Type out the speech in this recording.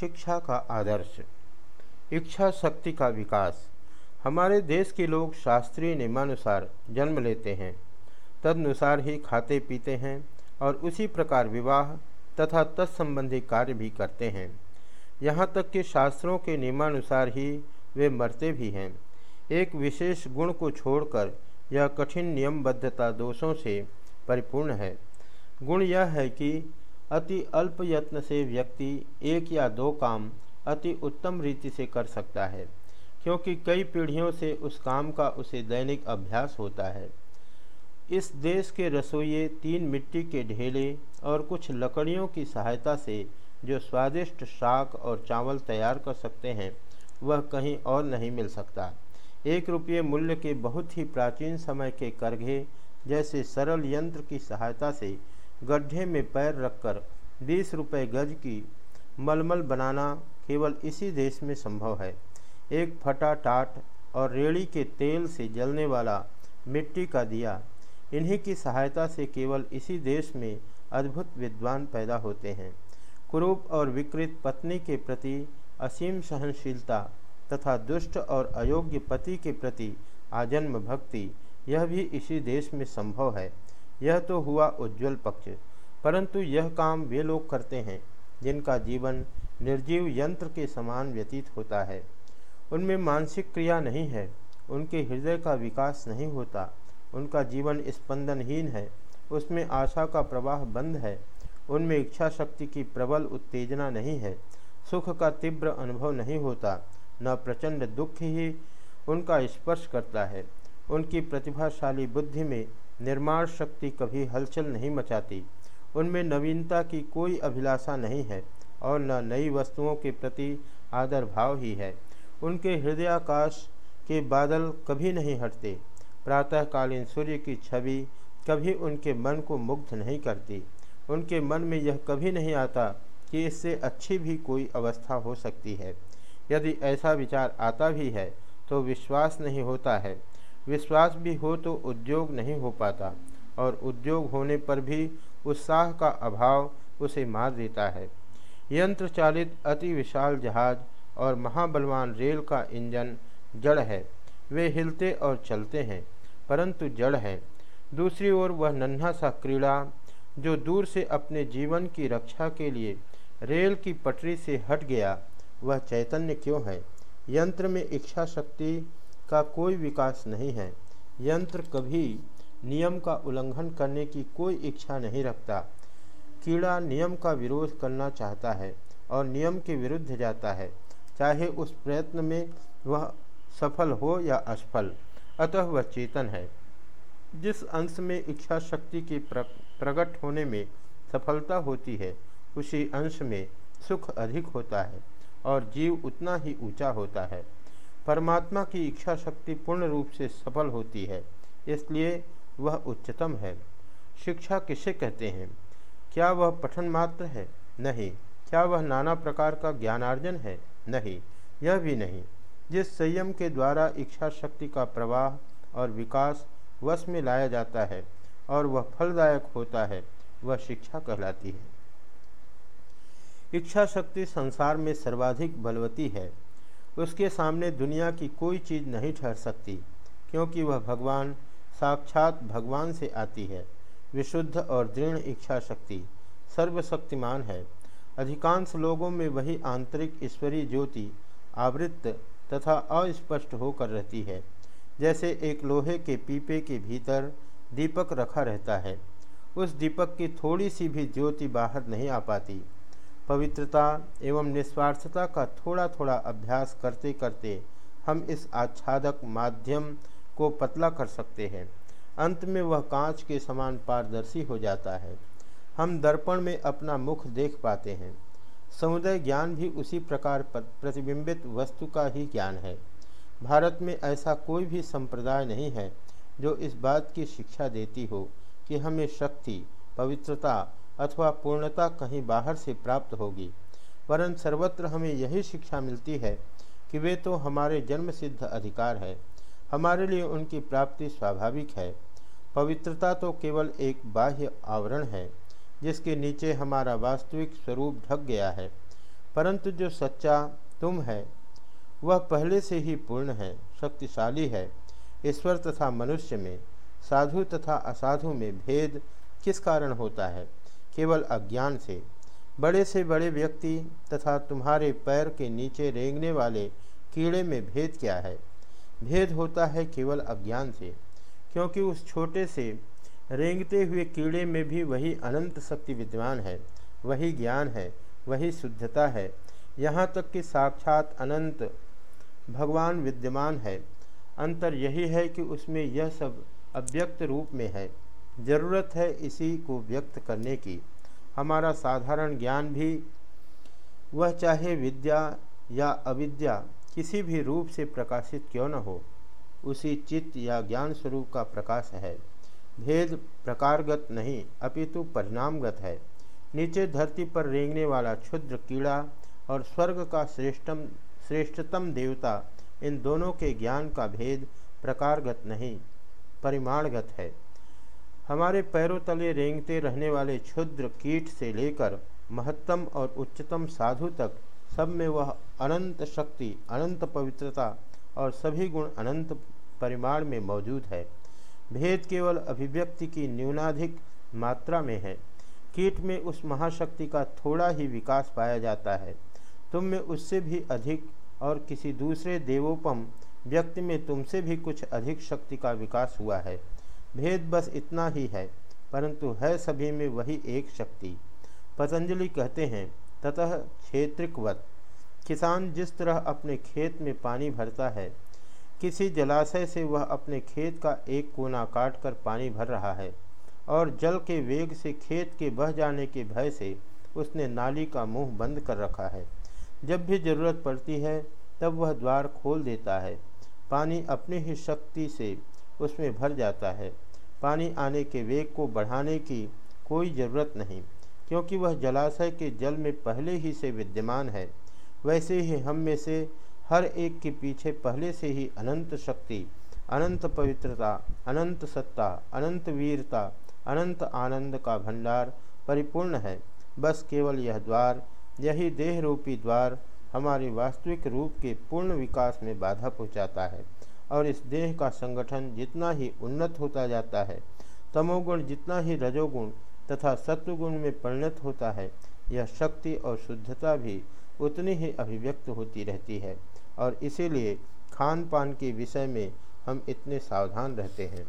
शिक्षा का आदर्श, इच्छा शक्ति का विकास। हमारे देश के लोग शास्त्रीय नियमानुसार जन्म लेते हैं, तदनुसार ही खाते पीते हैं और उसी प्रकार विवाह तथा तत्संबंधी कार्य भी करते हैं। यहाँ तक कि शास्त्रों के नियमानुसार ही वे मरते भी हैं। एक विशेष गुण को छोड़कर यह कठिन नियमबद्धता दोषों से परिपूर्ण है। गुण यह है कि अति अल्प यत्न से व्यक्ति एक या दो काम अति उत्तम रीति से कर सकता है, क्योंकि कई पीढ़ियों से उस काम का उसे दैनिक अभ्यास होता है। इस देश के रसोइये तीन मिट्टी के ढेले और कुछ लकड़ियों की सहायता से जो स्वादिष्ट शाक और चावल तैयार कर सकते हैं, वह कहीं और नहीं मिल सकता। एक रुपये मूल्य के बहुत ही प्राचीन समय के करघे जैसे सरल यंत्र की सहायता से गड्ढे में पैर रखकर बीस रुपये गज की मलमल बनाना केवल इसी देश में संभव है। एक फटा टाट और रेड़ी के तेल से जलने वाला मिट्टी का दिया, इन्हीं की सहायता से केवल इसी देश में अद्भुत विद्वान पैदा होते हैं। कुरूप और विकृत पत्नी के प्रति असीम सहनशीलता तथा दुष्ट और अयोग्य पति के प्रति आजन्म भक्ति, यह भी इसी देश में संभव है। यह तो हुआ उज्जवल पक्ष। परंतु यह काम वे लोग करते हैं, जिनका जीवन निर्जीव यंत्र के समान व्यतीत होता है। उनमें मानसिक क्रिया नहीं है, उनके हृदय का विकास नहीं होता, उनका जीवन स्पंदनहीन है, उसमें आशा का प्रवाह बंद है, उनमें इच्छा शक्ति की प्रबल उत्तेजना नहीं है, सुख का तीव्र अनुभव नहीं होता, न प्रचंड दुख ही उनका स्पर्श करता है। उनकी प्रतिभाशाली बुद्धि में निर्माण शक्ति कभी हलचल नहीं मचाती। उनमें नवीनता की कोई अभिलाषा नहीं है और न नई वस्तुओं के प्रति आदर भाव ही है। उनके हृदयाकाश के बादल कभी नहीं हटते। प्रातःकालीन सूर्य की छवि कभी उनके मन को मुग्ध नहीं करती। उनके मन में यह कभी नहीं आता कि इससे अच्छी भी कोई अवस्था हो सकती है। यदि ऐसा विचार आता भी है तो विश्वास नहीं होता है। विश्वास भी हो तो उद्योग नहीं हो पाता और उद्योग होने पर भी उत्साह का अभाव उसे मार देता है। यंत्र चालित अति विशाल जहाज़ और महाबलवान रेल का इंजन जड़ है। वे हिलते और चलते हैं, परंतु जड़ है। दूसरी ओर वह नन्हा सा क्रीड़ा, जो दूर से अपने जीवन की रक्षा के लिए रेल की पटरी से हट गया, वह चैतन्य क्यों है? यंत्र में इच्छा शक्ति का कोई विकास नहीं है। यंत्र कभी नियम का उल्लंघन करने की कोई इच्छा नहीं रखता। कीड़ा नियम का विरोध करना चाहता है और नियम के विरुद्ध जाता है। चाहे उस प्रयत्न में वह सफल हो या असफल, अतः वह चेतन है। जिस अंश में इच्छा शक्ति के प्रकट होने में सफलता होती है, उसी अंश में सुख अधिक होता है और जीव उतना ही ऊँचा होता है। परमात्मा की इच्छा शक्ति पूर्ण रूप से सफल होती है, इसलिए वह उच्चतम है। शिक्षा किसे कहते हैं? क्या वह पठन मात्र है? नहीं। क्या वह नाना प्रकार का ज्ञानार्जन है? नहीं। यह भी नहीं। जिस संयम के द्वारा इच्छा शक्ति का प्रवाह और विकास वश में लाया जाता है और वह फलदायक होता है, वह शिक्षा कहलाती है। इच्छा शक्ति संसार में सर्वाधिक बलवती है। उसके सामने दुनिया की कोई चीज़ नहीं ठहर सकती, क्योंकि वह भगवान, साक्षात भगवान से आती है। विशुद्ध और दृढ़ इच्छा शक्ति सर्वशक्तिमान है। अधिकांश लोगों में वही आंतरिक ईश्वरीय ज्योति आवृत्त तथा अस्पष्ट होकर रहती है, जैसे एक लोहे के पीपे के भीतर दीपक रखा रहता है। उस दीपक की थोड़ी सी भी ज्योति बाहर नहीं आ पाती। पवित्रता एवं निस्वार्थता का थोड़ा थोड़ा अभ्यास करते करते हम इस आच्छादक माध्यम को पतला कर सकते हैं। अंत में वह कांच के समान पारदर्शी हो जाता है। हम दर्पण में अपना मुख देख पाते हैं। समुदाय ज्ञान भी उसी प्रकार प्रतिबिंबित वस्तु का ही ज्ञान है। भारत में ऐसा कोई भी संप्रदाय नहीं है जो इस बात की शिक्षा देती हो कि हमें शक्ति, पवित्रता अथवा पूर्णता कहीं बाहर से प्राप्त होगी। वरन सर्वत्र हमें यही शिक्षा मिलती है कि वे तो हमारे जन्म सिद्ध अधिकार है। हमारे लिए उनकी प्राप्ति स्वाभाविक है। पवित्रता तो केवल एक बाह्य आवरण है, जिसके नीचे हमारा वास्तविक स्वरूप ढक गया है। परंतु जो सच्चा तुम है, वह पहले से ही पूर्ण है, शक्तिशाली है। ईश्वर तथा मनुष्य में, साधु तथा असाधु में भेद किस कारण होता है? केवल अज्ञान से। बड़े से बड़े व्यक्ति तथा तुम्हारे पैर के नीचे रेंगने वाले कीड़े में भेद क्या है? भेद होता है केवल अज्ञान से, क्योंकि उस छोटे से रेंगते हुए कीड़े में भी वही अनंत शक्ति विद्यमान है, वही ज्ञान है, वही शुद्धता है। यहाँ तक कि साक्षात अनंत भगवान विद्यमान है। अंतर यही है कि उसमें यह सब अव्यक्त रूप में है। ज़रूरत है इसी को व्यक्त करने की। हमारा साधारण ज्ञान भी वह चाहे विद्या या अविद्या किसी भी रूप से प्रकाशित क्यों न हो, उसी चित्त या ज्ञान स्वरूप का प्रकाश है। भेद प्रकारगत नहीं, अपितु परिणामगत है। नीचे धरती पर रेंगने वाला क्षुद्र कीड़ा और स्वर्ग का श्रेष्ठम, श्रेष्ठतम देवता, इन दोनों के ज्ञान का भेद प्रकारगत नहीं, परिमाणगत है। हमारे पैरों तले रेंगते रहने वाले क्षुद्र कीट से लेकर महत्तम और उच्चतम साधु तक, सब में वह अनंत शक्ति, अनंत पवित्रता और सभी गुण अनंत परिमाण में मौजूद है। भेद केवल अभिव्यक्ति की न्यूनाधिक मात्रा में है। कीट में उस महाशक्ति का थोड़ा ही विकास पाया जाता है। तुम में उससे भी अधिक और किसी दूसरे देवोपम व्यक्ति में तुमसे भी कुछ अधिक शक्ति का विकास हुआ है। भेद बस इतना ही है, परंतु है सभी में वही एक शक्ति। पतंजलि कहते हैं, ततः क्षेत्रिकवत। किसान जिस तरह अपने खेत में पानी भरता है, किसी जलाशय से वह अपने खेत का एक कोना काट कर पानी भर रहा है, और जल के वेग से खेत के बह जाने के भय से उसने नाली का मुँह बंद कर रखा है। जब भी ज़रूरत पड़ती है, तब वह द्वार खोल देता है। पानी अपनी ही शक्ति से उसमें भर जाता है। पानी आने के वेग को बढ़ाने की कोई ज़रूरत नहीं, क्योंकि वह जलाशय के जल में पहले ही से विद्यमान है। वैसे ही हम में से हर एक के पीछे पहले से ही अनंत शक्ति, अनंत पवित्रता, अनंत सत्ता, अनंत वीरता, अनंत आनंद का भंडार परिपूर्ण है। बस केवल यह द्वार, यही देह रूपी द्वार हमारे वास्तविक रूप के पूर्ण विकास में बाधा पहुँचाता है। और इस देह का संगठन जितना ही उन्नत होता जाता है, तमोगुण जितना ही रजोगुण तथा सत्वगुण में परिणत होता है, यह शक्ति और शुद्धता भी उतनी ही अभिव्यक्त होती रहती है। और इसीलिए खान पान के विषय में हम इतने सावधान रहते हैं।